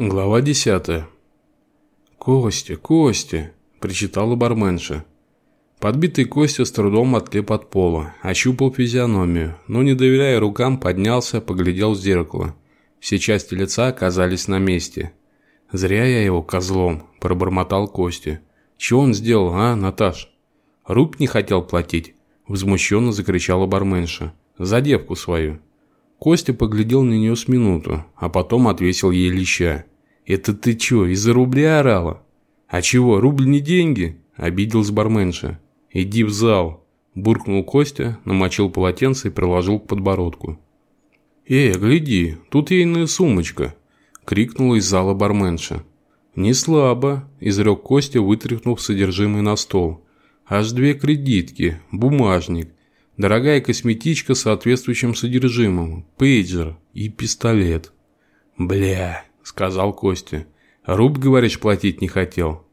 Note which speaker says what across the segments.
Speaker 1: Глава 10. «Костя, Костя!» – причитала барменша. Подбитый Костя с трудом отлеп от пола, ощупал физиономию, но, не доверяя рукам, поднялся, поглядел в зеркало. Все части лица оказались на месте. «Зря я его козлом», – пробормотал Костя. «Чего он сделал, а, Наташ?» «Руб не хотел платить», – возмущенно закричала барменша. «За девку свою». Костя поглядел на нее с минуту, а потом отвесил ей леща. «Это ты чё, из-за рубля орала?» «А чего, рубль не деньги?» – обиделась барменша. «Иди в зал», – буркнул Костя, намочил полотенце и приложил к подбородку. «Эй, гляди, тут ейная сумочка!» – крикнула из зала барменша. «Не слабо», – изрек Костя, вытряхнув содержимое на стол. «Аж две кредитки, бумажник, Дорогая косметичка с соответствующим содержимым, пейджер и пистолет. «Бля», — сказал Костя. «Руб, говоришь, платить не хотел?»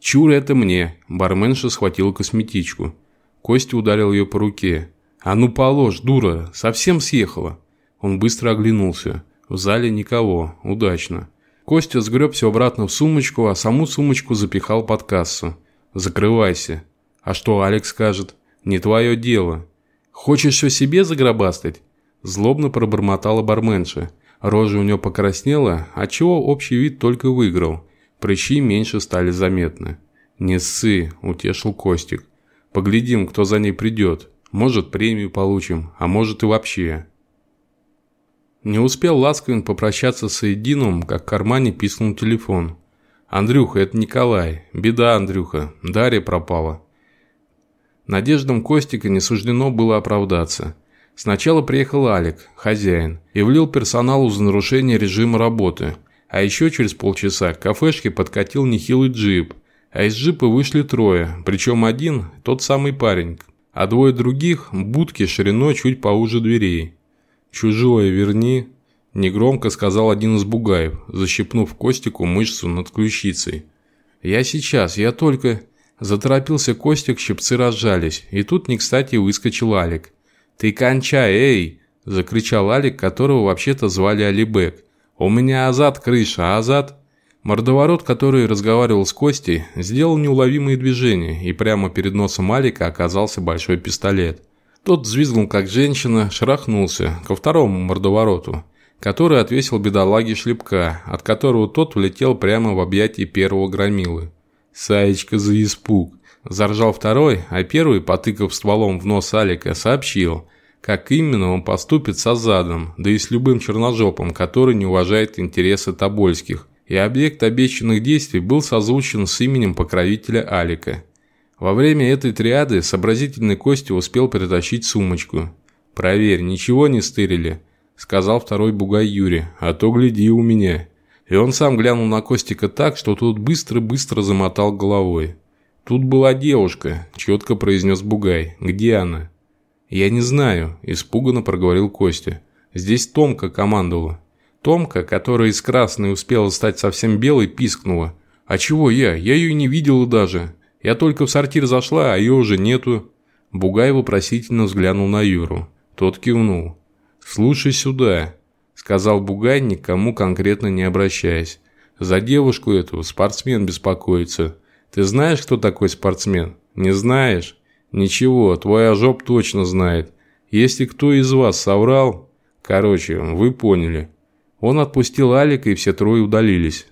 Speaker 1: «Чур это мне», — барменша схватила косметичку. Костя ударил ее по руке. «А ну положь, дура, совсем съехала». Он быстро оглянулся. В зале никого, удачно. Костя сгреб все обратно в сумочку, а саму сумочку запихал под кассу. «Закрывайся». «А что Алекс скажет?» «Не твое дело». «Хочешь все себе загробастать?» Злобно пробормотала барменша. Рожа у нее покраснела, отчего общий вид только выиграл. Прыщи меньше стали заметны. «Не ссы», – утешил Костик. «Поглядим, кто за ней придет. Может, премию получим, а может и вообще». Не успел Ласковин попрощаться с Единым, как в кармане писнул телефон. «Андрюха, это Николай. Беда, Андрюха. Дарья пропала. Надеждам Костика не суждено было оправдаться. Сначала приехал Алик, хозяин, и влил персоналу за нарушение режима работы. А еще через полчаса к кафешке подкатил нехилый джип. А из джипа вышли трое, причем один – тот самый парень, а двое других – будки шириной чуть поуже дверей. «Чужое верни», – негромко сказал один из бугаев, защипнув Костику мышцу над ключицей. «Я сейчас, я только...» Заторопился Костик, щипцы разжались, и тут не кстати выскочил Алик. «Ты кончай, эй!» – закричал Алик, которого вообще-то звали Алибек. «У меня Азат крыша, Азат...» Мордоворот, который разговаривал с Костей, сделал неуловимые движения, и прямо перед носом Алика оказался большой пистолет. Тот взвизгнул как женщина, шарахнулся ко второму мордовороту, который отвесил бедолаге шлепка, от которого тот влетел прямо в объятия первого громилы. «Саечка за испуг!» Заржал второй, а первый, потыкав стволом в нос Алика, сообщил, как именно он поступит с Азадом, да и с любым черножопом, который не уважает интересы Тобольских. И объект обещанных действий был созвучен с именем покровителя Алика. Во время этой триады сообразительный Костя успел притащить сумочку. «Проверь, ничего не стырили», – сказал второй бугай Юрий, – «а то гляди у меня». И он сам глянул на Костика так, что тот быстро-быстро замотал головой. «Тут была девушка», – четко произнес Бугай. «Где она?» «Я не знаю», – испуганно проговорил Костя. «Здесь Томка командовала». Томка, которая из красной успела стать совсем белой, пискнула. «А чего я? Я ее не видела даже. Я только в сортир зашла, а ее уже нету». Бугай вопросительно взглянул на Юру. Тот кивнул. «Слушай сюда», сказал Бугай, никому конкретно не обращаясь. За девушку эту спортсмен беспокоится. Ты знаешь, кто такой спортсмен? Не знаешь? Ничего, твой ожог точно знает. Если кто из вас соврал... Короче, вы поняли. Он отпустил Алика, и все трое удалились.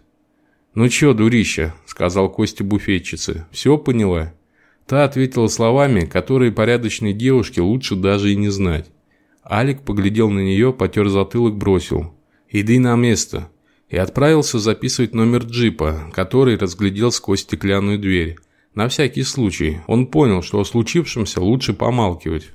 Speaker 1: «Ну чё, дурища?» – сказал Костя буфетчице. «Все поняла?» Та ответила словами, которые порядочной девушке лучше даже и не знать. Алик поглядел на нее, потер затылок, бросил. «Иди на место!» И отправился записывать номер джипа, который разглядел сквозь стеклянную дверь. На всякий случай, он понял, что о случившемся лучше помалкивать.